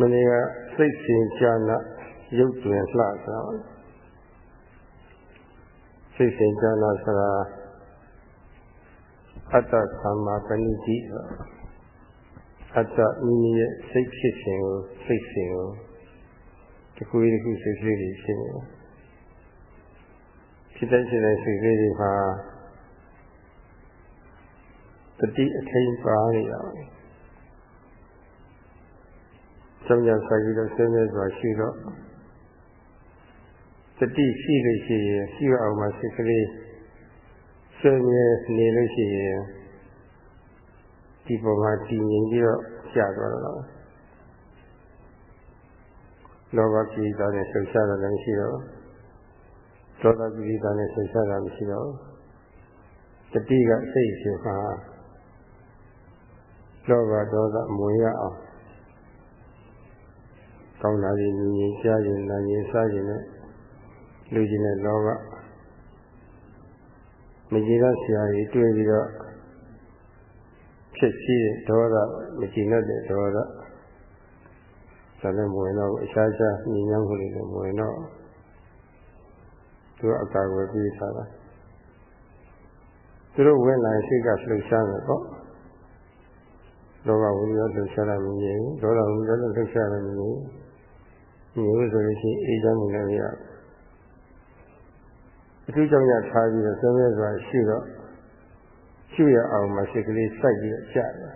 မနေ့ကစိတ်ရှင်ကြာနာရုပ်တွင်လှဆိုတာစိတ်ရှင်ကြာနာဆိုတာအတ္တသမ္မာပဏိတိအတ္တမိမိရဲ့စိတ်ဖြစ်ခြင်းကိုစိတ်ရှင်ကိုတခုတခုစိတ်ကလေးတွေဖြစ်နေတယ်ဖြစ်တဲ့ဖြစ်တဲ့စိတ်ကလေးတွေမှာတတိအထိန်ပါနေတာပဲ ကျောင်းကြဆိုင်ပြီးတော့ဆင်းရဲစွာရှိတော့တတိရှိလို့ရှိရင်ရှိအောင်မှစိတ်ကလေးဆင်းရဲနေလို့ရှိရင်ဒီပုံမှာတည်ငြိမ်ပြီးတော့ကြာသွားတော့လောဘကိလေသာနဲ့ဆွရှားတာလည်းမရှိတော့ဒေါသကိလေသာနဲ့ဆွရှားတာမရှိတော့တတိကစိတ်ရှင်မှာလောဘဒေါသမဝင်ရအောင် ကောင်းတာကြီးမြင်ရင်ကြားရင်နားရင်စားရင်နဲ့လူကြီးနဲ့လောဘမကြည်ရဆရာကြီးတွေ့ပြီးတော့ဖြစ်ရှိတဲ့ဒေါသမကြည်နဲ့တဲ့ဒေါသဒါလည်းမဝင်တော့အခြားခြားညဉ့်ညမ်းမှုတွေလည်းမဝင်တော့သူအကာအကွယ်ပေးထားတာသူတို့ဝင်လာရှိကလှုပ်ရှားမယ်ပေါ့လောဘဝိရလှုပ်ရှားတာမမြင်ဘူးဒေါသဝိရလှုပ်ရှားတာမမြင်ဘူး မျိုးဆိုလို့ရှိရင်အေးချမ်းမှုလည်းရအထူးကြောင့်ရထားပြီးတော့သုံးရစွာရှိတော့ရှိရအောင်မှစိတ်ကလေးစိုက်ပြီးကြာတယ်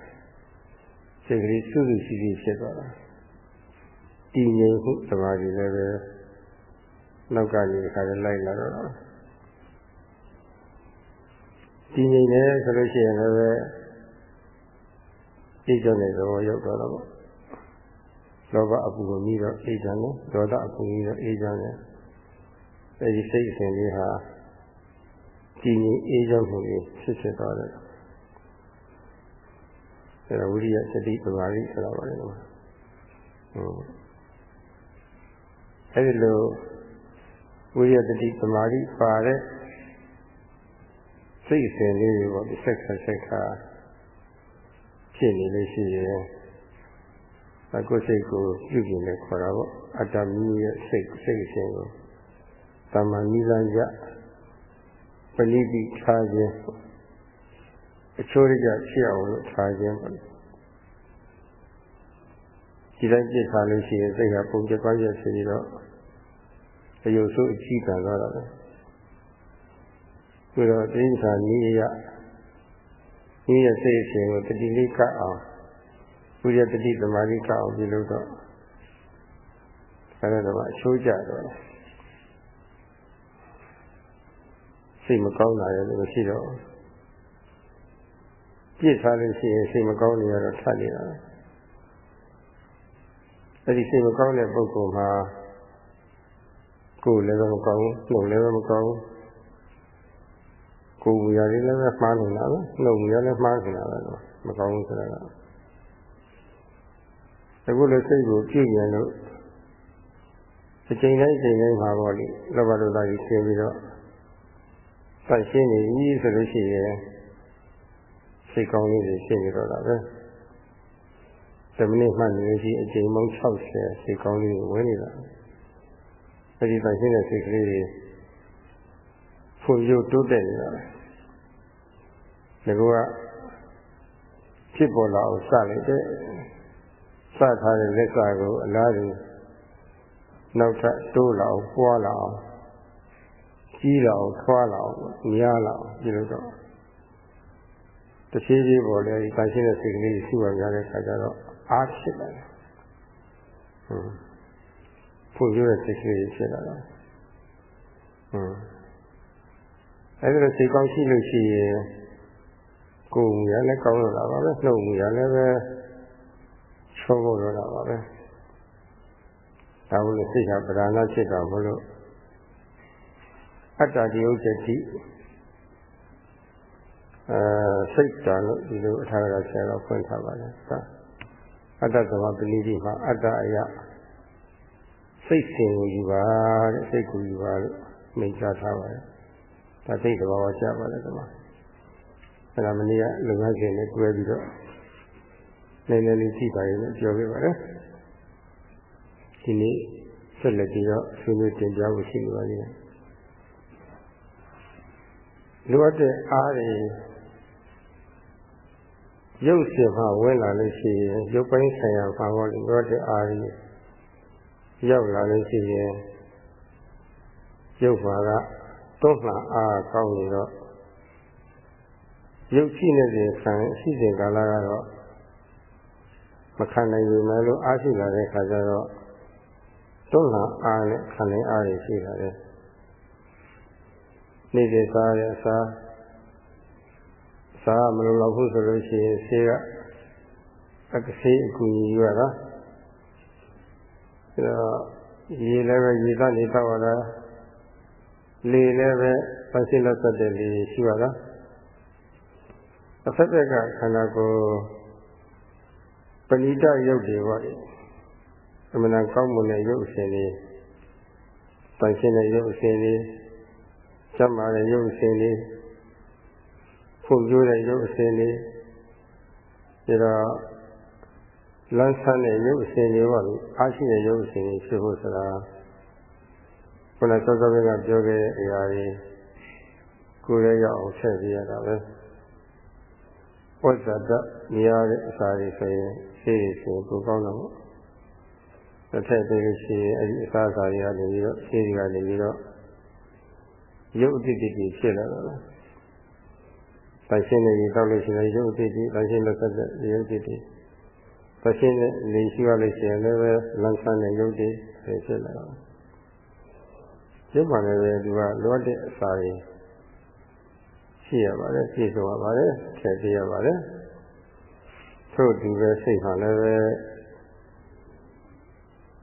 စိတ်ကလေးစုစုရှိရှိဖြစ်သွားတာတည်ငြိမ်မှုသမာဓိလည်းပဲနောက်ကနေခါလည်းလိုက်လာတော့တည်ငြိမ်တယ်ဆိုလို့ရှိရင်လည်းဒီကြောင့်လည်းသဘောရောက်တော့တော့ လောဘအပူကိုပြီးတော့အေးချမ်းတယ်ဒေါသအပူပြီးတော့အေးချမ်းတယ်အဲဒီစိတ်အစဉ်လေးဟာကြည်ငြိမ်အေးချမ်းမှုလေးဖြစ်ဖြစ်သွားတယ်အဲဒါဝိရိယစတိပမာရိဆိုတာပါလေဟုတ်အဲဒီလိုဝိရိယတတိပမာရိပါတဲ့စိတ်အစဉ်လေးတွေပေါ့ဒီဆက်ဆက်ဆက်ခါဖြစ်နေလို့ရှိရင် ကိုယ်စိတ်ကိုပြုကျင်လဲခေါ်တာပေါ့အတ္တမီးရဲ့စိတ်စိတ်ရှင်ကိုတမန်နိလန်းကြပဏိတိထားခြင်းအချိုးရကြဖြစ်အောင်လို့ထားခြင်းပေါ့ဒီတိုင်းပြစ်ထားလို့ရှိရင်စိတ်ကပုံကျပွားရဖြစ်ပြီးတော့အယုတ်ဆိုးအကြီးခံသွားတာပဲပြီးတော့တိဋ္ဌာနိယဤရဲ့စိတ်အရှင်ကိုတတိလေးကပ်အောင် ဝိရတတိသမာဓိကအောင်ပြုလို့တော့ဆရာတော်ကအချိုးကြတော့စိတ်မကောင်းတာလည်းမရှိတော့ပြစ်ထားလို့ရှိရင်စိတ်မကောင်းနေရတော့ထပ်နေတာအဲဒီစိတ်မကောင်းတဲ့ပုဂ္ဂိုလ်မှာကိုယ်လည်းမကောင်းဘူးနှုတ်လည်းမကောင်းဘူးကိုယ်ဝေရလေးလည်းမှားနေတာပဲနှုတ်ဝေရလည်းမှားနေတာပဲမကောင်းဘူးဆိုတာက အခုလည်းစိတ်ကိုကြည့်ရင်လို့အချိန်တိုင်းအချိန်တိုင်းမှာပေါ့လေလောဘဒေါသကြီးရှင်းပြီးတော့ဆက်ရှင်းနေပြီဆိုလို့ရှိရင်စိတ်ကောင်းလေးတွေရှင်းနေတော့တာပဲတမိနစ်မှနေရှိအချိန်ပေါင်း60စိတ်ကောင်းလေးတွေဝင်နေတာအဲဒီဆက်ရှင်းတဲ့စိတ်ကလေးတွေဖွံ့ဖြိုးတိုးတက်နေတာပဲဒါကဖြစ်ပေါ်လာအောင်စလိုက်တဲ့ စထားတဲ့လက်စာကိုအလားတူနောက်ထပ်တိုးလာအောင်ပွားလာအောင်ကြီးလာအောင်ထွားလာအောင်များလာအောင်ပြုလုပ်တော့တဖြည်းဖြည်းပေါ်လေဒီတန်ရှင်းတဲ့စိတ်ကလေးရှိပါကြတဲ့ခါကျတော့အားဖြစ်လာတယ်ဟုတ်ဖွံ့ဖြိုးတဲ့စိတ်ကလေးဖြစ်လာတာဟုတ်အဲဒီလိုစိတ်ကောင်းရှိလို့ရှိရင်ကိုယ်မူရလည်းကောင်းတော့တာပါပဲနှုတ်မူရလည်းပဲ ချောဖို့တော့တာပါပဲဒါဘုလို့စိတ်ဟာပဓာနာဖြစ်တာဘလို့အတ္တတိဥစ္စတိအဲစိတ်တန်လို့ဒီလိုအထာရဆရာတော်ဖွင့်ထားပါတယ်သာအတ္တသမပဏိတိမှာအတ္တအယစိတ်စဉ်ကိုယူပါတဲ့စိတ်ကိုယူပါလို့မိန့်ကြားထားပါတယ်ဒါသိတဲ့ဘာဝကြပါတယ်ဒီမှာအဲဒါမနေ့ကလူငန်းရှင်နဲ့တွဲပြီးတော့ နည်းနည်းလေးကြည့်ပါရင်လည်းပြောခဲ့ပါတယ်ဒီနေ့ဆက်လက်ပြီးတော့ဆွေးနွေးတင်ပြဖို့ရှိနေပါသေးတယ်လိုအပ်တဲ့အားတွေရုပ်ရှင်မှာဝင်လာလို့ရှိရင်ရုပ်ပိုင်းဆိုင်ရာဘာလို့လိုအပ်တဲ့အားတွေရောက်လာလို့ရှိရင်ရုပ်မှာကတွန်းလှန်အားကောင်းနေတော့ရုပ်ရှိနေတဲ့ခံရှိတဲ့ကာလကတော့မ ခံနိုင်ဘူးမယ်လို့အားရှိလာတဲ့ခါကျတော့တွန်းလှန်အားနဲ့ခံနိုင်အားတွေရှိလာတယ်နေတဲ့စားတဲ့အစားစားမလို့တော့ဘူးဆိုလို့ရှိရင်ဆေးကအကဆေးအကူကြီးရတာအဲတော့ရေလည်းပဲရေသားနေတော့တာလေလည်းပဲပန်းစင်းလက်သက်တဲ့လေရှိရတာအဖက်ဖက်ကခန္ဓာကိုယ်ပ ဏိတရုပ်တွေပေါ့လေအမှန်တန်ကောင်းမွန်တဲ့ရုပ်အစဉ်တွေပန်းစင်းတဲ့ရုပ်အစဉ်တွေစက်မာတဲ့ရုပ်အစဉ်တွေဖွံ့ဖြိုးတဲ့ရုပ်အစဉ်တွေဒါတော့လမ်းဆန်းတဲ့ရုပ်အစဉ်တွေပေါ့လေအားရှိတဲ့ရုပ်အစဉ်တွေဖြစ်ဖို့ဆိုတာခုနစောစောကပြောခဲ့တဲ့အရာတွေကိုယ်ရရအောင်ဆက်ပြရတာပဲ ဝဇ္ဇတမြားတဲ့အစာတွေဆိုရင်သိရဆိုကိုကောင်းတော့တစ်ထက်သေးလို့ရှိရင်အဲ့ဒီအစာအစာတွေကနေပြီးတော့ရှင်းတွေကနေပြီးတော့ရုပ်အတိတ်တွေဖြစ်လာတော့။တန်ရှင်းနေပြီးတောက်လို့ရှိရင်ရုပ်အတိတ်တွေတန်ရှင်းလို့ဆက်တဲ့ရုပ်အတိတ်တွေတန်ရှင်းတဲ့နေရှိရလို့ရှိရင်လည်းပဲလမ်းဆန်းတဲ့ရုပ်တွေဖြစ်လာတော့ရုပ်မှလည်းပဲသူကလောတဲ့အစာတွေ ရှိရပါတယ်ပြည့်စုံရပါတယ်ထည့်ပြရပါတယ်ထို့တူပဲစိတ်မှလည်းပဲ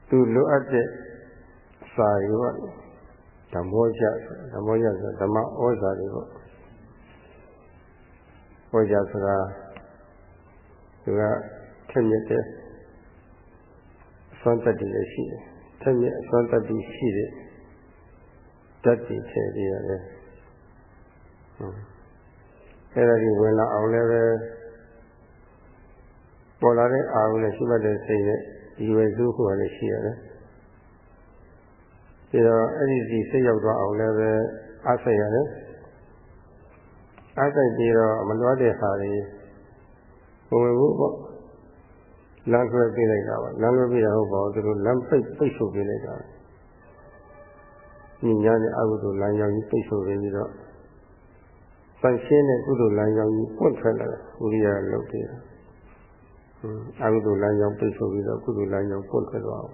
သူလိုအပ်တဲ့စာရီပေါ့ဓမ္မောချဓမ္မောချဆိုဓမ္မဩဇာတွေပေါ့ဟောကြဆိုတာသူကထက်မြက်တဲ့စွမ်းတတ္တိလည်းရှိတယ်ထက်မြက်အစွမ်းတတ္တိရှိတဲ့တတ္တိထည့်ပြရတယ် အဲ့ဒါကြီးဝင်လာအောင်လည်းပဲပေါ်လာတဲ့အာရုံနဲ့ရှိမှတ်တဲ့စိတ်နဲ့ဒီဝယ်စုခုကလည်းရှိရတယ်ပြီးတော့အဲ့ဒီစီစိတ်ရောက်သွားအောင်လည်းပဲအားစိတ်ရတယ်အားစိတ်ပြီးတော့မလွှတ်တဲ့ဟာတွေဘဝင်ဘူးပေါ့လမ်းခွဲပေးလိုက်တာပါလမ်းခွဲပေးတာဟုတ်ပါဘူးသူတို့လမ်းပိတ်ပိတ်ဆို့ပေးလိုက်တာညီညာနဲ့အကုသိုလ်လမ်းကြောင်းကြီးပိတ်ဆို့ပေးပြီးတော့ ပန့်ရှင်းတဲ့ကုသိုလ်လမ်းကြောင်းကြီးပွင့်ထွက်လာတယ်ဝိရိယလုပ်တယ်အကုသိုလ်လမ်းကြောင်းပိတ်ဆို့ပြီးတော့ကုသိုလ်လမ်းကြောင်းပွင့်ထွက်သွားအောင်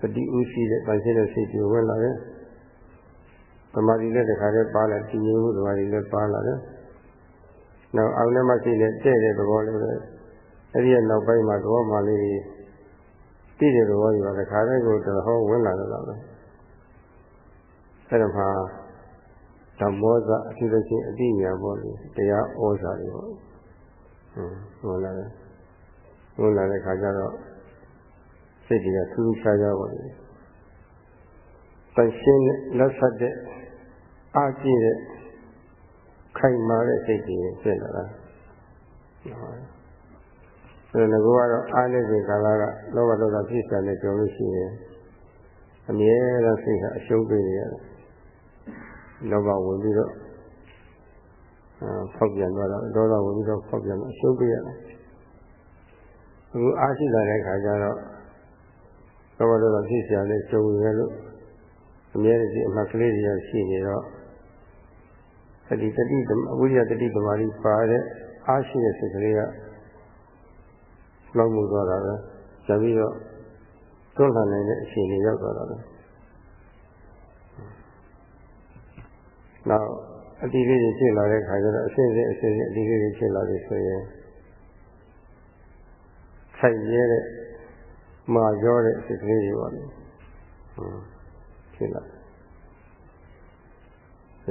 သတိဥရှိတဲ့ပန့်ရှင်းတဲ့စိတ်တွေဝင်လာတယ်သမာဓိလည်းတခါတည်းပါလာတည်ငြိမ်မှုသမာဓိလည်းပါလာတယ်နောက်အောင်နဲ့မရှိတဲ့တဲ့တဲ့သဘောလေးပဲအဲ့ဒီရဲ့နောက်ပိုင်းမှာသဘောမှလေးတည်တဲ့သဘောကြီးပါတခါတည်းကိုတဟောဝင်လာတယ်လို့ပဲအဲ့ဒါမှာ ဓမ္မောဇအဖြစ်လို့ရှိရင်အတိညာပေါ့လေတရားဩဇာတွေပေါ့ဟွန်းဟုတ်လားဟုတ်လာတဲ့ခါကျတော့စိတ်တွေကထူးထူးခြားခြားပေါ့လေတန်ရှင်းတဲ့လက်ဆက်တဲ့အားကြီးတဲ့ခိုင်မာတဲ့စိတ်တွေဖြစ်လာတာဟုတ်တယ်ဒါကတော့အားနေတဲ့ကာလကလောဘဒေါသဖြစ်စတဲ့ကြောလို့ရှိရင်အမြဲတမ်းစိတ်ကအရှုံးပေးနေရတယ် လောဘဝင်ပြီးတော့ဖောက်ပြန်သွားတော့ဒေါသဝင်ပြီးတော့ဖောက်ပြန်တော့အရှုံးပေးရတယ်အခုအားရှိလာတဲ့ခါကျတော့လောဘဒေါသဖြစ်စရာနဲ့ကြုံရလို့အမြဲတည်းအမှတ်ကလေးတွေရှိနေတော့တတိတတိအဝိရိယတတိဓမ္မကြီးပါတဲ့အားရှိတဲ့စိတ်ကလေးကလောက်မှုသွားတာပဲဇာပြီးတော့တွန်းလှန်နိုင်တဲ့အခြေအနေရောက်သွားတာပဲ နောက်အတိလေးတွေဖြစ်လာတဲ့ခါကျတော့အစစ်စစ်အစစ်စစ်အတိလေးတွေဖြစ်လာပြီဆိုရင်ခိုက်ရဲတဲ့မာရောတဲ့အစစ်ကလေးတွေပါလေဟုတ်ဖြစ်လာဒါ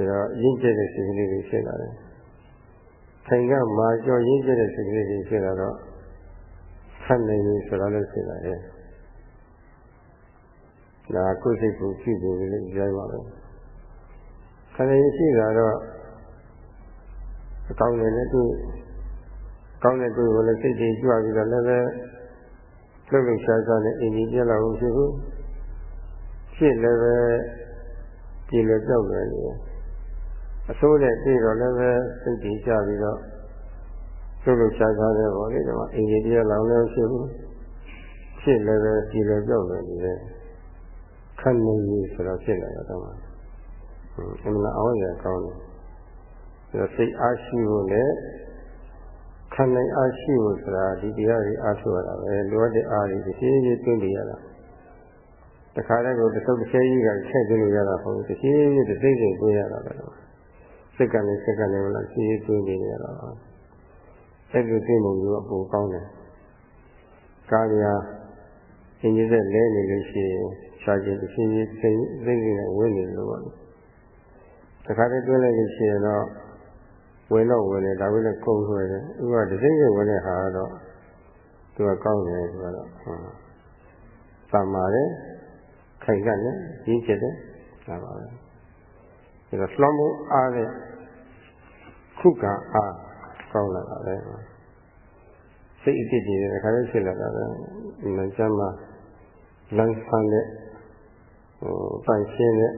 တော့ရင့်ကျက်တဲ့စိတ်ကလေးတွေဖြစ်လာတယ်ခိုင်ကမာကျော်ရင့်ကျက်တဲ့စိတ်ကလေးတွေဖြစ်လာတော့ဆတ်နေပြီဆိုတာလည်းဖြစ်လာတယ်ဒါကိုယ်စိတ်ကိုကြည့်ပြီးလည်းကြားပါမယ် ခန္ဓာရင်ရှိတာတော့အကောင်းတယ်နဲ့သူကောင်းတဲ့သူကိုလည်းစိတ်တွေကြွပြီးတော့လည်းပဲလှုပ်လှုပ်ရှားရှားနဲ့အိမ်ကြီးပြက်လာလို့ရှိဘူးဖြစ်လည်းပဲပြည်လည်းကြောက်တယ်လေအဆိုးတဲ့ပြီးတော့လည်းပဲစိတ်တည်ကြပြီးတော့လှုပ်လှုပ်ရှားရှားတဲ့ပေါ့လေဒီမှာအိမ်ကြီးပြက်လာလို့ရှိဘူးဖြစ်လည်းပဲပြည်လည်းကြောက်တယ်လေခန့်နေပြီဆိုတော့ဖြစ်လာတော့မှ အမှန်အောင်းရကောင်းတယ်ဒါစိတ်အားရှိဖို့လည်းခံနိုင်အားရှိဖို့ဆိုတာဒီတရားတွေအားထုတ်ရတာပဲလိုအပ်တဲ့အားတွေတစ်ရှင်းချင်းတွင်းပြရတာတခါတည်းကိုတစ်စုပ်တစ်ဆဲကြီးကဆက်ပြလို့ရတာဟုတ်တစ်ရှင်းချင်းတစ်စိမ့်စိမ့်တွင်းရတာပဲစိတ်ကလည်းစိတ်ကလည်းမလားရှင်းတွင်းနေရတာအဲ့လိုသိမှုမျိုးအပူကောင်းတယ်ကာလျာအင်းကြီးတဲ့လဲနေလို့ရှိရင်ရှားခြင်းတစ်ရှင်းချင်းစိမ့်စိမ့်နဲ့ဝင်နေလို့ပါ တခါတည်းတွင်းလိုက်လို့ရှိရင်တော့ဝင်တော့ဝင်တယ်ဒါပေမဲ့ကုန်ဆွဲတယ်ဥပမာတစ်စိမ့်စိမ့်ဝင်တဲ့ဟာတော့သူကကောင်းတယ်သူကတော့ဟုတ်သမာတယ်ခိုင်ကန်တယ်ရင်းချက်တယ်ဒါပါပဲဒါတော့လွှမ်းမှုအားတဲ့ခုကအားကောင်းလာတာပဲစိတ်အစ်စ်တွေတခါလေးဖြစ်လာတာပဲမကျမ်းမှာလမ်းဆန်းတဲ့ဟိုပန့်ရှင်းတဲ့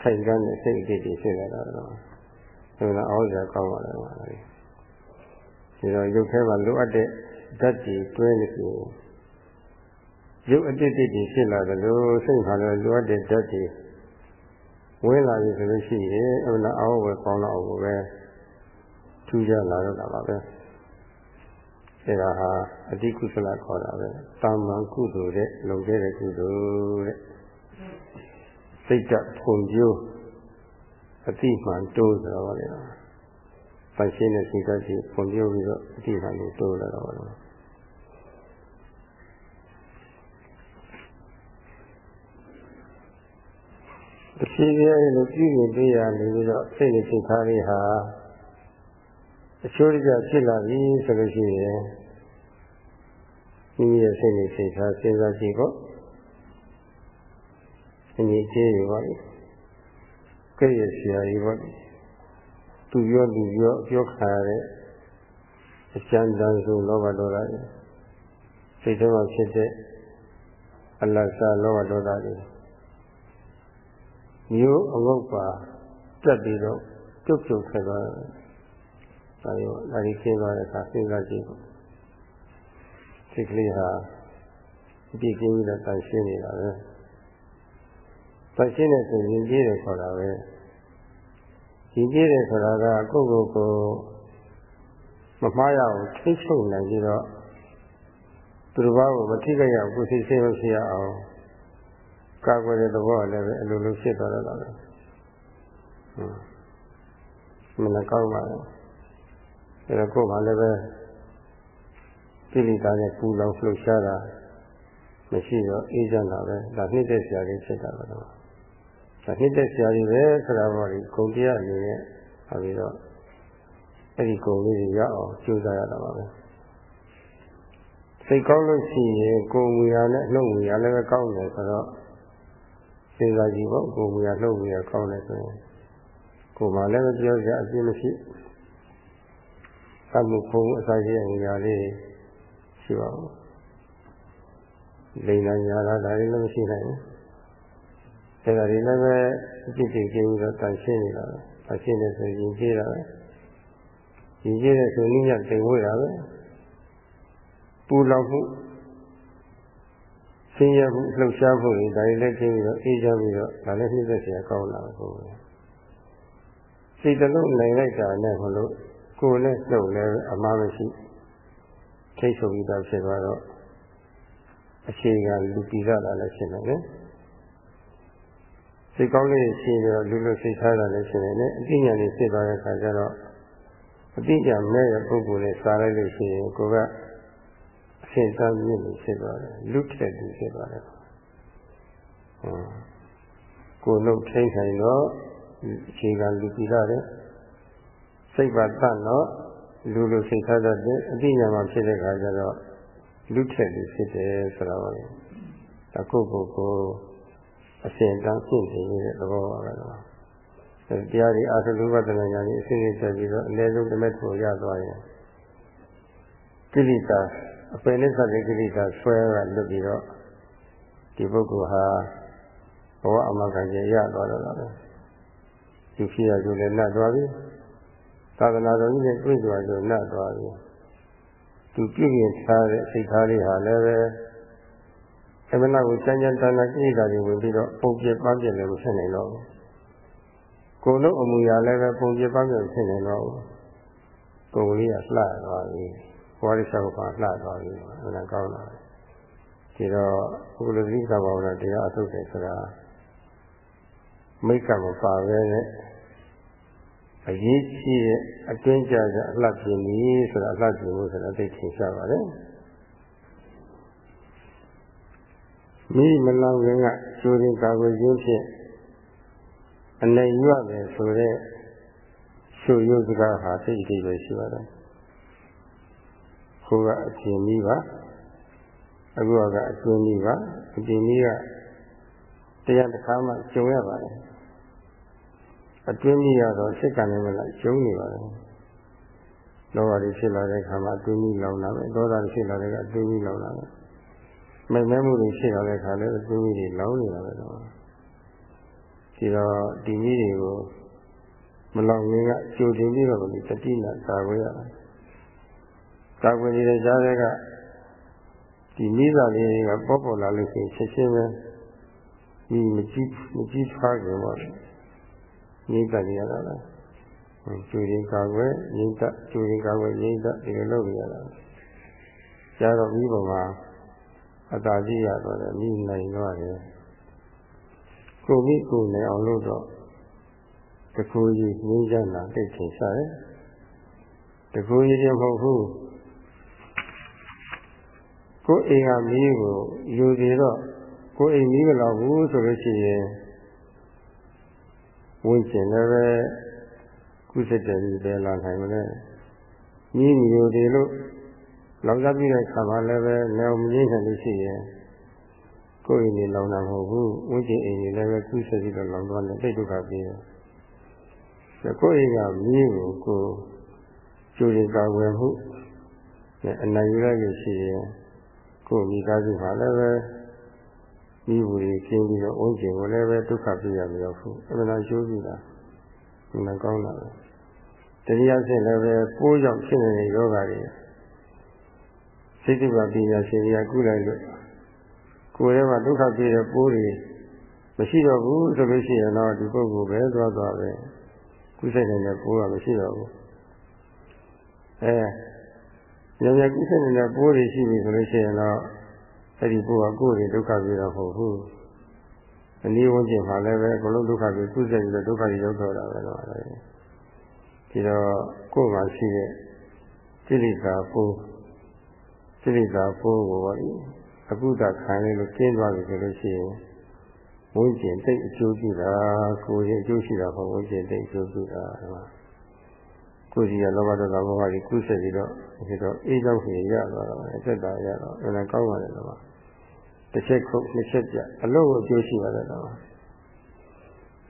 ခိုင်ကန်တဲ့စိတ်အစ်စ်တွေဖြစ်လာတာတော့ဆိုတာအောက်ကြကောင်းပါလေပါလေဒီတော့ရုပ်ထဲမှာလိုအပ်တဲ့ဓာတ်တွေတွဲနေပြီရုပ်အတိတ်တွေဖြစ်လာတယ်လို့စိတ်ခါလဲလိုအပ်တဲ့ဓာတ်တွေဝင်လာပြီဆိုလို့ရှိရင်အမှန်အောက်ဝယ်ကောင်းတော့ဘူးပဲထူးခြားလာတော့တာပါပဲအဲဒါဟာအတိကုသလခေါ်တာပဲတာမန်ကုသိုလ်တဲ့လုံခဲ့တဲ့ကုသိုလ်တဲ့ စိတ်ဓာတ်ဖွံ့ဖြိုးအတိမှန်တိုးဆိုတော့လေ။ပိုင်ရှင်းတဲ့စိတ်ဓာတ်ကြီးပုံပြပြီးတော့အတိမှန်ကိုတိုးလာတော့လေ။တရှိရဲ့လို့ကြည့်ရင်တွေ့ရနေပြီးတော့စိတ်နဲ့စိတ်ထားလေးဟာအချိုးကြဖြစ်လာပြီဆိုလို့ရှိရင်မိမိရဲ့စိတ်နဲ့စိတ်ထားစဉ်းစားကြည့်ဖို့ အငြိကျေးရပါလိမ့်ကဲ့ရဲ့ဆရာကြီးပေါ့သူပြောသူပြောပြောခါရတဲ့အကျဉ်းတန်းဆုံးလောဘဒေါသတွေစိတ်ထဲမှာဖြစ်တဲ့အလတ်စားလောဘဒေါသတွေမျိုးအငုတ်ပါတက်ပြီးတော့ကျုပ်ကျုပ်ခဲ့သွားတယ်။ဒါရောဒါကြီးခင်းသွားတဲ့အခါစဉ်းစားကြည့်ပေါ့။စိတ်ကလေးဟာအပြည့်ကင်းပြီးတော့တန်ရှင်းနေတာပဲ။ တန်ရှင်းတဲ့ဆိုရင်ကြီးတယ်ခေါ်တာပဲရင်ကြီးတယ်ဆိုတာကကိုယ့်ကိုယ်ကိုမမှားရအောင်ထိချုပ်နိုင်ပြီးတော့သူတစ်ပါးကိုမထိခိုက်ရဘူးစိတ်ဆင်းမဖြစ်ရအောင်ကာကွယ်တဲ့သဘောလည်းပဲအလိုလိုဖြစ်သွားတော့တာပဲဟွန်းမနကောင်းပါဘူးအဲတော့ကိုယ်မှလည်းပဲကိလေသာနဲ့ပူလောင်လှုပ်ရှားတာမရှိတော့အေးချမ်းတာပဲဒါနှိမ့်တဲ့ဆရာလေးဖြစ်တာပါတော့ ဒါနှစ်သက်ဆရာကြီးပဲဆိုတာပေါ့ဒီဂုံတရားအနေနဲ့ဟာပြီးတော့အဲ့ဒီဂုံလေးတွေရအောင်ကြိုးစားရတာပါပဲစိတ်ကောင်းလို့ရှိရင်ကိုယ်မူရနဲ့နှုတ်မူရလည်းပဲကောင်းတယ်ဆိုတော့စဉ်းစားကြည့်ပေါ့ကိုယ်မူရနှုတ်မူရကောင်းတယ်ဆိုရင်ကိုယ်မှလည်းပြောကြအပြည့်မရှိသမှုဖုံအစာရှိတဲ့နေရာလေးရှိပါဘူးလိန်နာညာလာဒါလည်းမရှိနိုင်ဘူး အဲဒါဒီလည်းပဲအจิตတွေကျင်းပြီးတော့တန်ရှင်းနေတာပဲတန်ရှင်းတယ်ဆိုရင်ကြည့်တာပဲရင်ကြည့်တဲ့ဆိုနည်းညတိမ်ဝေးတာပဲပူလောင်မှုဆင်းရဲမှုလှုပ်ရှားမှုတွေဒါတွေလည်းကျင်းပြီးတော့အေးချမ်းပြီးတော့ဒါလည်းနှိမ့်သက်เสียကောင်းလာပါဘူးစိတ်တလုံးနိုင်လိုက်တာနဲ့မလို့ကိုယ်နဲ့နှုတ်လည်းအမှားမရှိထိတ်ဆိုပြီးသားဖြစ်သွားတော့အခြေခံလူပိသတာလည်းဖြစ်နေတယ် စိတ်ကောင်းလေးရှိပြီးတော့လူလူစိတ်ထားတာလည်းရှိနေတယ်အသိဉာဏ်လေးဖြစ်သွားတဲ့အခါကျတော့အသိဉာဏ်မဲ့တဲ့ပုဂ္ဂိုလ်နဲ့စားလိုက်လို့ရှိရင်ကိုယ်ကအရှင်းတမ်းမြင့်လို့ဖြစ်သွားတယ်လူထက်လူဖြစ်သွားတယ်ဟောကိုယ်လုံးထိဆိုင်တော့အခြေခံလူကြည့်ရတယ်စိတ်ပါတတ်တော့လူလူစိတ်ထားတတ်တဲ့အသိဉာဏ်မှဖြစ်တဲ့အခါကျတော့လူထက်လူဖြစ်တယ်ဆိုတော့ဒါကိုယ့်ကိုယ်ကို အစဉ်တန်းဖြစ်နေတဲ့သဘောပါပဲတော့တရားဒီအာသလူဝတ္တနာညာကြီးအစဉ်အဆက်ပြီးတော့အနည်းဆုံးတစ်မက်ကိုရသွားရင်ကိလေသာအပယ်နဲ့ဆက်တဲ့ကိလေသာဆွဲကလွတ်ပြီးတော့ဒီပုဂ္ဂိုလ်ဟာဘဝအမခံခြင်းရသွားတော့တာပဲဒီဖြစ်ရဆိုလည်းနှတ်သွားပြီသာသနာတော်ကြီးနဲ့တွေ့ကြဆိုနှတ်သွားပြီသူပြည့်ပြည့်ထားတဲ့စိတ်ထားလေးဟာလည်းပဲ အမနာကိုစံကြံတန်တာကိလေသာတွေဝင်ပြီးတော့ပုံပြပန်းပြလည်းမဖြစ်နိုင်တော့ဘူးကိုယ်လုံးအမူအရာလည်းပဲပုံပြပန်းပြဖြစ်နေတော့ဘူးကိုယ်လေးကလှသွားပြီဘဝရိစ္ဆာကလှသွားပြီအဲ့ဒါကောင်းတာဒီတော့ဘုလိုသတိကဘာဝနာတရားအထုတ်တယ်ဆိုတာမိတ်ကမပါပဲနဲ့အရေးကြီးတဲ့အတွင်းကြကြအလှပြင်းကြီးဆိုတာအလှပြင်းလို့ဆိုတာသိထင်ရှားပါတယ် မိမလောင်ခင်ကကျိုးရင်ကာကွယ်ခြင်းဖြင့်အနေရွတ်တယ်ဆိုတဲ့ရှုရုပ်စကားဟာသိအတိပဲရှိပါတယ်ကိုကအရှင်ကြီးပါအခုကအကျွန်းကြီးပါအရှင်ကြီးကတရားတစ်ခါမှကျုံရပါတယ်အတွင်းကြီးရတော့စိတ်ကံနဲ့မလားကျုံနေပါတယ်လောဘတွေဖြစ်လာတဲ့အခါမှာအတွင်းကြီးလောင်လာမယ်ဒေါသတွေဖြစ်လာတဲ့အခါအတွင်းကြီးလောင်လာမယ် မိတ်မဲမှုတွေဖြစ်လာတဲ့အခါလည်းအတွင်းကြီးတွေလောင်နေတာပဲတော့ဒီတော့ဒီကြီးတွေကိုမလောင်ရင်းကကြိုတင်ပြီးတော့ဒီတတိနာကာဝေးရတာကာကွယ်နေတဲ့ကြားတဲ့ကဒီမိသားလေးတွေကပေါ်ပေါ်လာလို့ရှိရင်ချက်ချင်းပဲဒီမကြည့်မကြည့်ထားကြပါဘူးငြိမ့်တက်ရတာလားကျူရင်ကာကွယ်ငြိမ့်တက်ကျူရင်ကာကွယ်ငြိမ့်တက်ဒီလိုလုပ်ရတာကျတော့ပြီးပေါ်မှာ အတားကြီးရတော့တယ်မိနိုင်တော့တယ်ကိုမိကိုနိုင်အောင်လို့တော့တကူကြီးငြိမ့်ချမ်းတာသိချင်ရှာတယ်တကူကြီးချင်းမဟုတ်ဘူးကိုအိမ်ကမီးကိုယူသေးတော့ကိုအိမ်မီးမလောက်ဘူးဆိုလို့ရှိရင်ဝင်ကျင်လည်းပဲကုသတဲ့ကြီးပဲလာနိုင်မလဲမီးယူသေးလို့ လောက်စားပြီးတဲ့ခါမှလည်းပဲနေအောင်မငြိမ့်နိုင်လို့ရှိရင်ကိုယ်အိမ်ကြီးလောင်တာမဟုတ်ဘူးဝင်ကျင်အိမ်ကြီးလည်းပဲကုသပြီးတော့လောင်သွားတယ်တိတ်ဒုက္ခပြီးတယ်ကိုယ်အိမ်ကမီးကိုကိုကျူရင်ကာကွယ်မှုနဲ့အနိုင်ယူရလို့ရှိရင်ကိုယ်မိသားစုမှာလည်းပဲမိဘူးကြီးကျင်းပြီးတော့ဝန်းကျင်ကိုလည်းပဲဒုက္ခပြရမရောဘူးအမှန်တရားရှိုးပြီလားဒီမှာကောင်းတာပဲတရားဖြစ်လည်းပဲပိုးကြောင့်ဖြစ်နေတဲ့ယောဂတွေ စိတ်တုပ္ပပညာရှင်တွေကကုလိုက်လို့ကိုယ်ထဲမှာဒုက္ခပြတဲ့ပိုးတွေမရှိတော့ဘူးဆိုလို့ရှိရင်တော့ဒီပုဂ္ဂိုလ်ပဲသွားသွားပဲကုစိတ်နေတဲ့ပိုးကမရှိတော့ဘူးအဲညံ့ညံ့ကိစ္စနေတဲ့ပိုးတွေရှိပြီဆိုလို့ရှိရင်တော့အဲ့ဒီပိုးကကိုယ်တွေဒုက္ခပြေတော့မဟုတ်ဘူးအနည်းဝန်းကျင်မှာလည်းပဲအကုန်လုံးဒုက္ခပြေကုသပြီးတော့ဒုက္ခတွေရောက်တော့တာပဲတော့ဒီတော့ကိုယ်မှာရှိတဲ့စိလိကာပိုး စိလိကာပိုးကိုပေါ့လေအခုတခံလေးလို့ကျင်းသွားပြီဆိုလို့ရှိရင်ဝန်းကျင်တိတ်အကျိုးပြုတာကိုယ်ရဲ့အကျိုးရှိတာပေါ့ဝန်းကျင်တိတ်အကျိုးပြုတာဟုတ်ပါကိုယ်ကြီးကလောဘဒေါသမောဟကြီးကုသပြီးတော့ဒီတော့အေးကြောင့်ဖြစ်ရသွားတော့အသက်တာရတော့အဲ့ဒါကောင်းပါတယ်တော့တစ်ချက်ခုတ်နှစ်ချက်ပြအလို့အကျိုးရှိပါတယ်တော့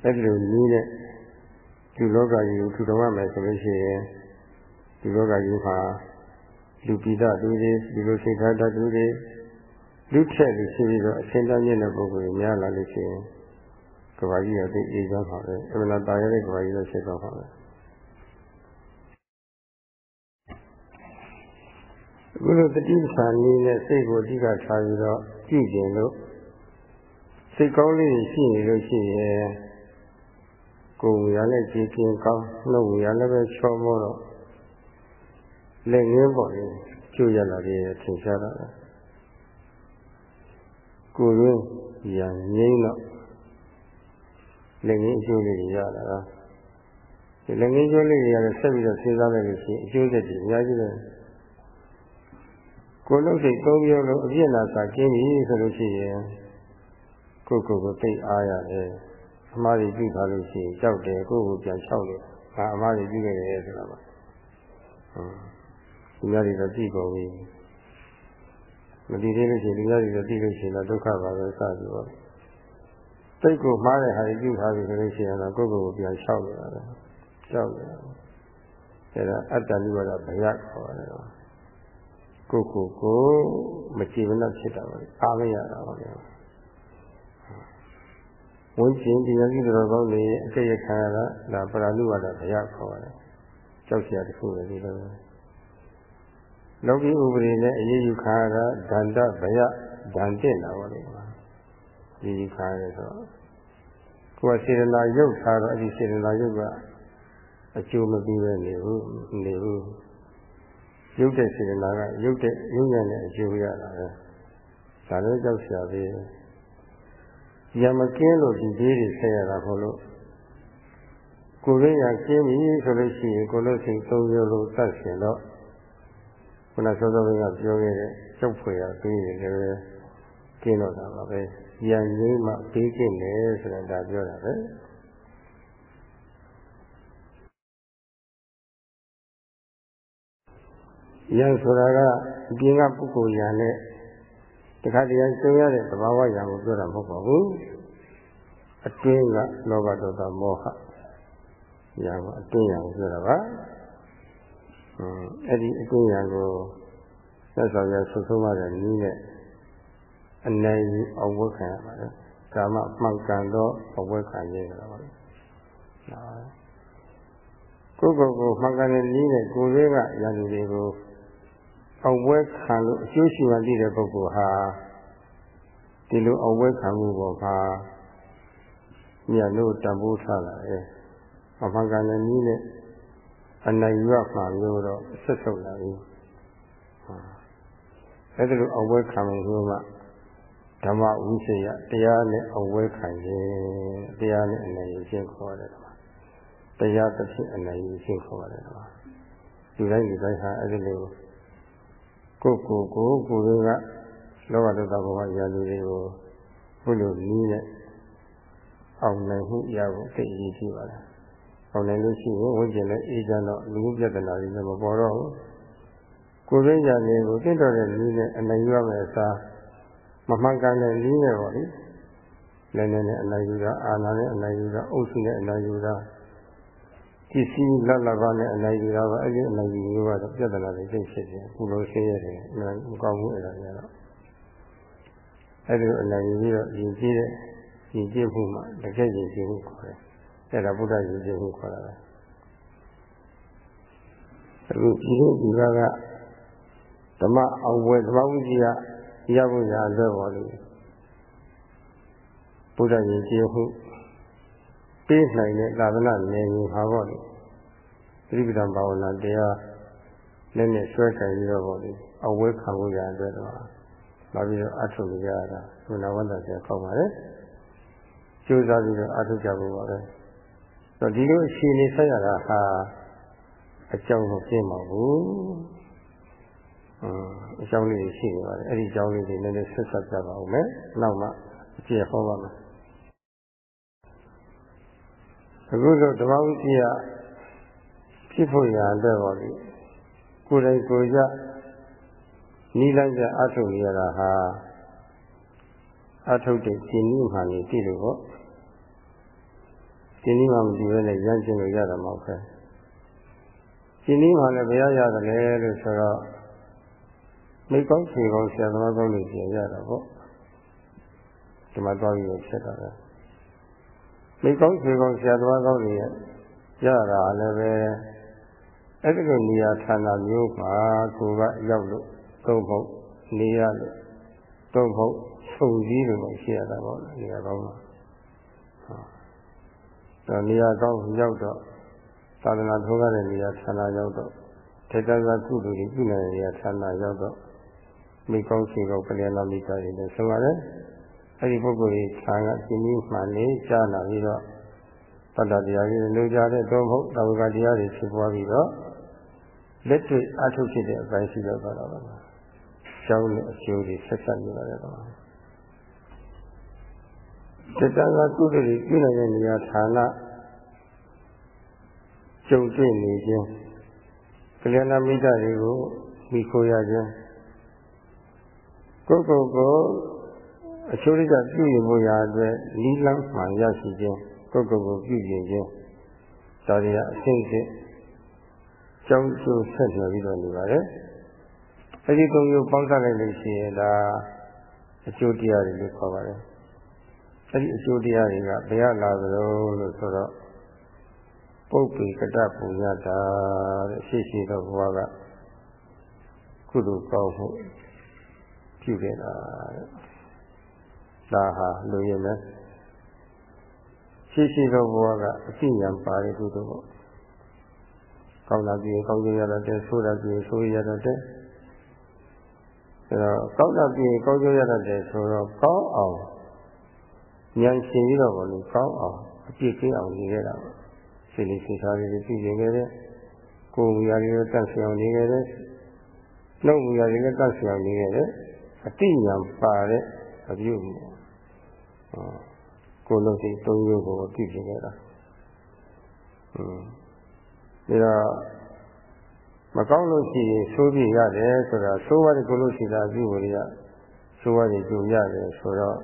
အဲ့ဒီလိုနည်းနဲ့ဒီလောကကြီးကိုထူထောင်ရမယ်ဆိုလို့ရှိရင်ဒီလောကကြီးမှာ လူပိဒသူတွေဒီလိုစိတ်ထားတတ်သူတွေလူထက်ပြီးရှိပြီးတော့အရှင်းတန်းမြင့်တဲ့ပုဂ္ဂိုလ်တွေများလာလို့ရှိရင်ကဘာကြီးကသိအေးသွားပါပဲအမှန်တရားရတဲ့ကဘာကြီးတော့ဖြစ်သွားပါပဲအခုလိုတတိပ္ပာနည်းနဲ့စိတ်ကိုအဓိကထားပြီးတော့ကြည့်ကြလို့စိတ်ကောင်းလေးရှိနေလို့ရှိရင်ကိုယ်ရလည်းကြည်ကျင်ကောင်းနှုတ်ရလည်းပဲချောမောတော့ လက်ငင်းပေါ်လေကျိုးရလာတယ်ထင်ရှားတာကိုယ်ရင်းရငိမ့်တော့လက်ငင်းအကျိုးလေးရလာတာဒီလက်ငင်းကျိုးလေးရလည်းဆက်ပြီးတော့စဉ်းစားလိုက်လို့ရှိရင်အကျိုးသက်တွေအများကြီးပဲကိုယ်လုံးစိတ်သုံးမျိုးလုံးအပြည့်နာစာကျင်းပြီဆိုလို့ရှိရင်ကိုယ်ကိုယ်ကိုသိအားရတယ်အမှားတွေပြုထားလို့ရှိရင်ကြောက်တယ်ကိုယ့်ကိုပြန်လျှောက်တယ်ဒါအမှားတွေပြုခဲ့တယ်ဆိုတာပါဟုတ် လူများတွေတော့သိကုန်ပြီမသိသေးလို့ရှိရင်လူများတွေတော့သိလို့ရှိရင်တော့ဒုက္ခပါပဲစသည်ပေါ့စိတ်ကိုမှားတဲ့ဟာတွေပြုထားပြီဆိုလို့ရှိရင်တော့ကိုယ့်ကိုယ်ကိုပြန်လျှောက်နေတာပဲလျှောက်နေတာအဲဒါအတ္တလူကတော့ဘယခေါ်တယ်ကိုကိုကိုမကြည်မနှက်ဖြစ်တာပါအားမရတာပါဗျာဝန်ကျင်တရားကြီးတော်ကောင်းတွေအကြိတ်ခံရတာဒါပရာလူဝါဒဘုရားခေါ်တယ်ကြောက်စရာတစ်ခုပဲဒီလို လောကီဥပဒေနဲ့အရေးယူခံရတာဒန္တဘယဒန္တင်တာပါလေဒီဒီခံရတော့ကိုယ်စေတနာရုပ်ထားတော့အဲ့ဒီစေတနာရုပ်ကအကျိုးမပြီးပဲနေဘူးနေဘူးရုပ်တဲ့စေတနာကရုပ်တဲ့ရုပ်ရတဲ့အကျိုးရတာပဲဒါလည်းကြောက်ရှာသေးတယ်ရမကင်းလို့ဒီသေးတွေဆက်ရတာမဟုတ်လို့ကိုယ်ရင်းရကင်းပြီဆိုလို့ရှိရင်ကိုယ်လို့စိတ်သုံးရုပ်လို့သတ်ရှင်တော့ခု နစောစောကပြောခဲ့တဲ့ကျုပ်ဖွေရပြီးရင်လည်းကင်းတော့တာပါပဲရန်ရင်းမှပြီးကင်းတယ်ဆိုတာဒါပြောတာပဲယံဆိုတာကအပြင်ကပုဂ္ဂိုလ်ယံနဲ့တခါတည်းကျုံရတဲ့သဘာဝယံကိုပြောတာမဟုတ်ပါဘူးအတွင်းကလောဘဒေါသမောဟယံကိုအတွင်းယံကိုပြောတာပါ အင်းအဲ့ဒီအတွင်းယံကိုသက်ဆောင်ရဆုဆုံးရတဲ့နည်းနဲ့အနိုင်အဝတ်ခံရပါတယ်ကာမမှန်ကန်သောအဝတ်ခံရတာပါကိုယ်ကိုယ်ကိုမှန်ကန်တဲ့နည်းနဲ့ကိုယ်လေးကရန်သူတွေကိုအဝဲခံလို့အကျိုးရှိမှသိတဲ့ပုဂ္ဂိုလ်ဟာဒီလိုအဝဲခံမှုပေါ်မှာမြတ်လို့တံပိုးထားလာတယ်။အမှန်ကန်တဲ့နည်းနဲ့ အနိုင်ရမှာမျိုးတော့ဆက်ဆုပ်လာပြီ။အဲဒီလိုအဝဲခံမှုမျိုးမှဓမ္မဝိသေယတရားနဲ့အဝဲခံရင်တရားနဲ့အနိုင်ရခြင်းခေါ်တယ်ကွာ။တရားတစ်ဖြစ်အနိုင်ရခြင်းခေါ်တယ်ကွာ။ဒီတိုင်းဒီတိုင်းဟာအဲဒီလိုကိုယ်ကိုယ်ကိုကိုယ်တွေကလောဘဒေါသဘောရာလူတွေကိုဘုလိုနည်းနဲ့အောင်နိုင်မှုရဖို့သိရည်ရှိပါလား။ အောင်နိုင်လို့ရှိရင်ဝိဉ္ဇဉ်နဲ့အေးချမ်းတော့လူမှုပြဿနာတွေလည်းမပေါ်တော့ဘူး။ကိုယ်ရင်းကြနေကိုတင့်တော်တဲ့နည်းနဲ့အနိုင်ရမယ်အစားမမှန်ကန်တဲ့နည်းနဲ့ပေါ့လေ။လည်းနဲ့အနိုင်ယူတာအာနာနဲ့အနိုင်ယူတာအုပ်စုနဲ့အနိုင်ယူတာပစ္စည်းလတ်လပါနဲ့အနိုင်ယူတာပါအဲ့ဒီအနိုင်ယူလို့ကတော့ပြဿနာတွေသိဖြစ်တယ်ခုလိုရှင်းရတယ်မကောင်းဘူးအဲ့ဒါကြတော့အဲ့ဒီအနိုင်ယူပြီးတော့ယဉ်ကျေးတဲ့ယဉ်ကျေးမှုမှာတကယ်ယဉ်ကျေးမှုခေါ်တယ် အဲ့ဒါဗုဒ္ဓယဉ်ကျေးမှုခေါ်တာပဲအခုဒီလိုဒီကကဓမ္မအောင်ပွဲဓမ္မဝိဇ္ဇာရဖို့ရအတွက်ပါလို့ဗုဒ္ဓယဉ်ကျေးမှုပေးနိုင်တဲ့သာသနာနယ်မြေပါပေါ့လေသတိပဋ္ဌာန်ဘာဝနာတရားလည်းနဲ့ဆွဲခံပြီးတော့ပေါ့လေအဝဲခံဖို့ရအတွက်တော့လာပြီးတော့အထုကြရတာသုနာဝန္တဆရာခေါက်ပါတယ်ကျိုးစားပြီးတော့အထုကြဖို့ပါပဲ တော့ဒီလိုအခြေအနေဆက်ရတာဟာအကြောင်းကိုပြင်းပါဘူးအကြောင်းလေးရှိနေပါတယ်အဲ့ဒီအကြောင်းလေးတွေလည်းဆက်ဆက်ကြပါဦးမယ်နောက်မှအကျေဟောပါမယ်အခုဆိုဓမ္မဝိသယဖြစ်ဖို့ရတဲ့ပါလေကိုယ်တိုင်ကိုယ်ကြနိလန်းကြအထုတ်ရတာဟာအထုတ်တဲ့ရှင်နိမှန်နေပြီလို့ပေါ့ ရှင်နိမှန်မဒီပဲနဲ့ရမ်းကျင်လို့ရတာမဟုတ်ပဲရှင်နိမှန်လည်းဘယ်ရရတယ်လဲလို့ဆိုတော့မိကောင်းဖြေကောင်းဆရာသမားကောင်းတွေပြင်ရတာပေါ့ဒီမှာသွားပြီးဖြစ်တာပဲမိကောင်းဆွေကောင်းဆရာသမားကောင်းတွေရတာလည်းပဲအဲ့ဒီလိုနေရာဌာနမျိုးမှာကိုကရောက်လို့သုံးဖို့နေရလို့သုံးဖို့ဆုံစည်းလို့ရှိရတာပေါ့နေရာကောင်းမှာတော့ နေရာကောင်းရောက်တော့သာသနာထုံးရတဲ့နေရာဌာနရောက်တော့ထေတ္တဇကုသိုလ်ကြီးပြုနေတဲ့နေရာဌာနရောက်တော့မိကောင်းဆွေကောင်းပလျာဏမိသားတွေလည်းဆိုပါတယ်အဲ့ဒီပုဂ္ဂိုလ်ကြီးခြံကပြင်းပြီးမှန်နေကြားလာပြီးတော့တတ္တတရားကြီးလူကြတဲ့တော့မဟုတ်တာဝကတရားတွေဖြစ်ပွားပြီးတော့လက်တွေ့အထုတ်ဖြစ်တဲ့အပိုင်းရှိတော့တာပါ။ကျောင်းနဲ့အကျိုးတွေဆက်ဆက်နေပါတယ် တော့။တတကကုသိုလ်တွေပြုနိုင်တဲ့နေရာဌာနကြုံတွေ့နေခြင်းကလျာဏမိတ်တွေကိုမိခိုးရခြင်းကိုယ်ကိုယ်ကိုအချိုးရိကပြုရင်ဖို့ရာအတွက်နီးလန်းမှရရှိခြင်းကိုယ်ကိုယ်ကိုပြုကျင်ခြင်းဒါတွေကအဆင့်ဆင့်ကြောင်းကျိုးဆက်နေပြီးတော့နေပါတယ်အဲအဲဒီသုံးမျိုးပေါင်းစပ်လိုက်လို့ရှိရင်ဒါအကျိုးတရားတွေလို့ခေါ်ပါတယ် အဲဒီအကျိုးတရားတွေကဘယ်ရလာသလဲလို့ဆိုတော့ပုပ္ပေကတပူညတာတဲ့ရှိရှိသောဘဝကကုသိုလ်ကောင်းမှုပြုခဲ့တာတဲ့ဒါဟာလူရင်နဲ့ရှိရှိသောဘဝကအသိဉာဏ်ပါတဲ့ကုသိုလ်ပေါ့ကောင်းတာပြီးကောင်းကြရတဲ့ဆိုးတာပြီးဆိုးရတဲ့အဲတော့ကောင်းတာပြီးကောင်းကြရတဲ့ဆိုတော့ကောင်းအောင် ဉာဏ်ရှင်ပြီးတော့ဘလို့ကောင်းအောင်အပြည့်ကင်းအောင်နေရတာပေါ့စိတ်လေးစိတ်ထားလေးပြည့်ရင်ခဲ့တဲ့ကိုယ်မူရာလေးတတ်ဆောင်နေခဲ့တဲ့နှုတ်မူရာလေးတတ်ဆောင်နေခဲ့တဲ့အတိညာပါတဲ့အပြုမှုကိုယ်လုံးစိတ်သုံးမျိုးကိုပြုပြင်ခဲ့တာอืมဒါတော့မကောင်းလို့ရှိရင်ဆိုးပြရတယ်ဆိုတာဆိုးရတယ်ကိုလို့ရှိတာပြုလို့ရဆိုးရတယ်ကြုံရတယ်ဆိုတော့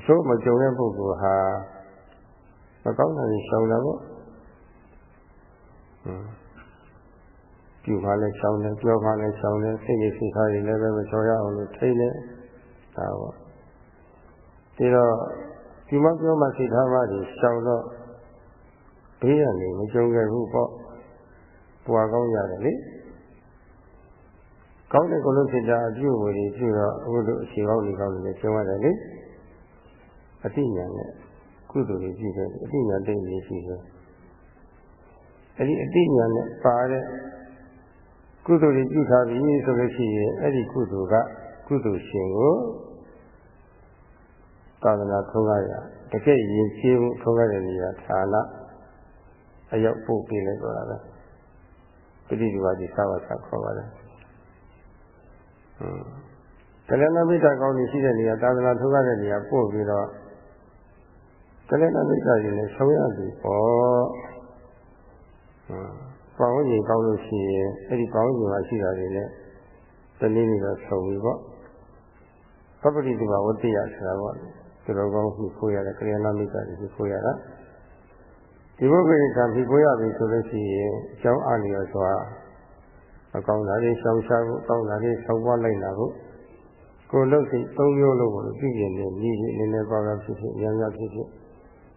အဆိုးမကြုံတဲ့ပုဂ္ဂိုလ်ဟာမကောင်းတာကြီးရှောင်တာပေါ့ပြုမှလည်းရှောင်တယ်ပြောမှလည်းရှောင်တယ်စိတ်ရစိတ်ထားတွေလည်းပဲမချောရအောင်လို့ထိတယ်ဒါပေါ့ဒီတော့ဒီမှာပြောမှစိတ်ထားမှတွေရှောင်တော့ဘေးရနေမကြုံခဲ့ဘူးပေါ့ပွာကောင်းရတယ်လေကောင်းတဲ့ကိုလို့စိတ်ဓာတ်အပြုတ်ဝေတွေပြုတော့အခုလိုအခြေကောင်းနေကောင်းနေကျုံရတယ်လေ အတိညာနဲ့ကုသိုလ်တွေပြုတယ်အတိညာတိတ်နေရှိတယ်အဲ့ဒီအတိညာနဲ့ပါတဲ့ကုသိုလ်တွေပြုထားပြီဆိုလို့ရှိရင်အဲ့ဒီကုသိုလ်ကကုသိုလ်ရှင်ကိုသာသနာထုံးကားရတကယ်ရင်ကျေးမှုထုံးကားတဲ့နေရာဌာနအရောက်ပို့ပေးလိုက်တော့တာပဲပฏิဒီဝါဒီသာဝဆခေါ်ပါတယ်ဟွန်းကလျာဏမိတ်တာကောင်းနေရှိတဲ့နေရာသာသနာထုံးကားတဲ့နေရာပို့ပြီးတော့ ကလျာဏမိတ်တာရင်လည်းဆုံးရပြီပေါ့ဟွန်းပေါင်းရင်ကောင်းလို့ရှိရင်အဲ့ဒီပေါင်းရင်မှာရှိတာတွေနဲ့တနည်းနည်းတော့ဆုံးပြီပေါ့ပပတိဒီဝဝတ္တိယဆိုတာပေါ့သူတော်ကောင်းခုခိုးရတယ်ကလျာဏမိတ်တာတွေခိုးရတာဒီဘုဂ္ဂိကံပြီးခိုးရပြီဆိုလို့ရှိရင်အကြောင်းအားလျော်စွာအကောင်းတာတွေရှောင်ရှားဖို့အကောင်းတာတွေဆောက်ပွားလိုက်လာဖို့ကိုယ်လုံးစိတ်သုံးမျိုးလုံးကိုပြည့်ပြည့်နဲ့ညီညီနည်းနည်းပါးပါးဖြစ်ဖြစ်ဉာဏ်များဖြစ်ဖြစ်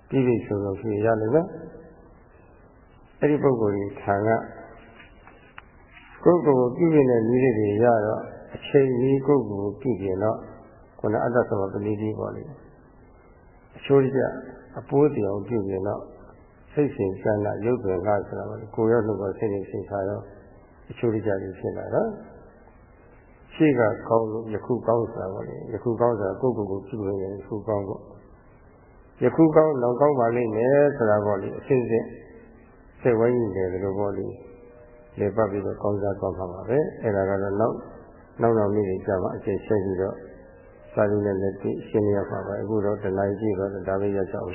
ပြည့်ပြည့်စုံစုံဖြစ်ရလိမ့်မယ်အဲ့ဒီပုဂ္ဂိုလ်ကြီးခံကကိုယ်ကိုယ်ပြည့်ပြည့်နဲ့ညီလေးတွေရတော့အချိန်ကြီးကိုယ်ကိုပြည့်ပြည့်တော့ခုနအတ္တသမပဏိတိပေါ်လေအချိုးကြအပိုးတရားပြည့်ပြည့်တော့စိတ်ရှင်စံလာရုပ်တွေလားဆိုတာပါကိုယ်ရောက်လို့စိတ်နဲ့စိတ်ထားတော့အချိုးကြကြီးဖြစ်လာတော့ရှိကကောင်းလို့ယခုကောင်းဆိုတာပါလေယခုကောင်းဆိုတာကိုယ့်ကိုယ်ကိုပြုလို့ရတယ်ယခုကောင်းပေါ့ ယခုကောင်းနောက်ကောင်းပါလိမ့်မယ်ဆိုတာပေါ့လေအစစ်စစ်စိတ်ဝိုင်းနေတယ်လို့ပေါ့လေလေပတ်ပြီးတော့ကောင်းစားသွားမှာပါပဲအဲ့ဒါကတော့နောက်နောက်နောက်နေ့ကြာမှအကျဉ်းရှင်းပြီးတော့စာရင်းနဲ့လက်တွေ့ရှင်းရပါပါအခုတော့တဏှာကြီးတော့ဒါပဲရကြအောင်